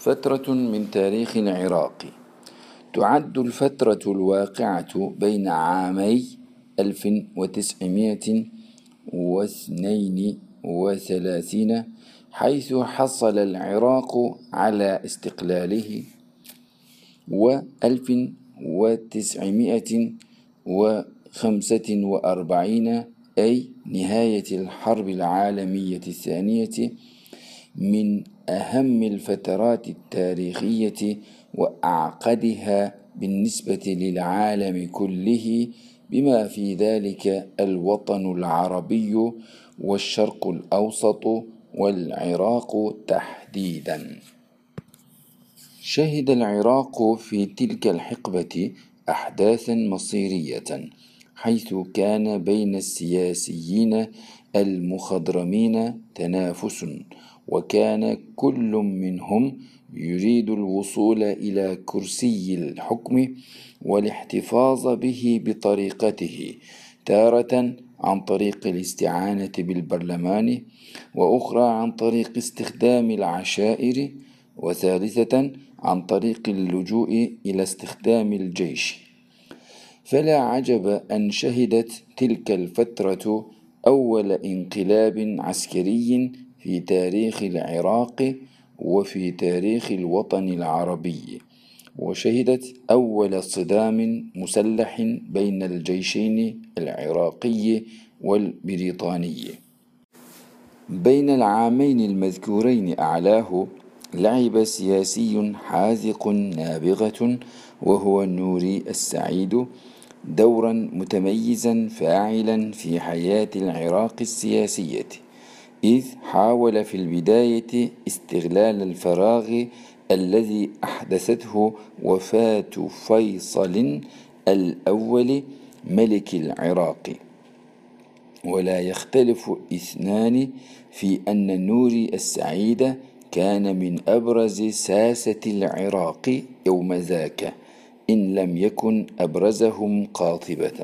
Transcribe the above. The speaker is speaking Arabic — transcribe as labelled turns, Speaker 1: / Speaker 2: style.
Speaker 1: فترة من تاريخ العراق. تعد الفترة الواقعة بين عامي ألف وتسعمائة واثنين وثلاثين حيث حصل العراق على استقلاله وخمسة وأربعين أي نهاية الحرب العالمية الثانية من أهم الفترات التاريخية وأعقدها بالنسبة للعالم كله بما في ذلك الوطن العربي والشرق الأوسط والعراق تحديدا. شهد العراق في تلك الحقبة أحداثا مصيرية. حيث كان بين السياسيين المخضرمين تنافس وكان كل منهم يريد الوصول إلى كرسي الحكم والاحتفاظ به بطريقته تارة عن طريق الاستعانة بالبرلمان وأخرى عن طريق استخدام العشائر وثالثة عن طريق اللجوء إلى استخدام الجيش. فلا عجب أن شهدت تلك الفترة أول انقلاب عسكري في تاريخ العراق وفي تاريخ الوطن العربي وشهدت أول صدام مسلح بين الجيشين العراقي والبريطاني. بين العامين المذكورين أعلاه لعب سياسي حاذق نابغة وهو نوري السعيد دورا متميزا فاعلا في حياة العراق السياسية إذ حاول في البداية استغلال الفراغ الذي أحدثته وفاة فيصل الأول ملك العراق. ولا يختلف اثنان في أن نوري السعيد كان من أبرز ساسة العراق يوم ذاك. إن لم يكن أبرزهم قاطبة.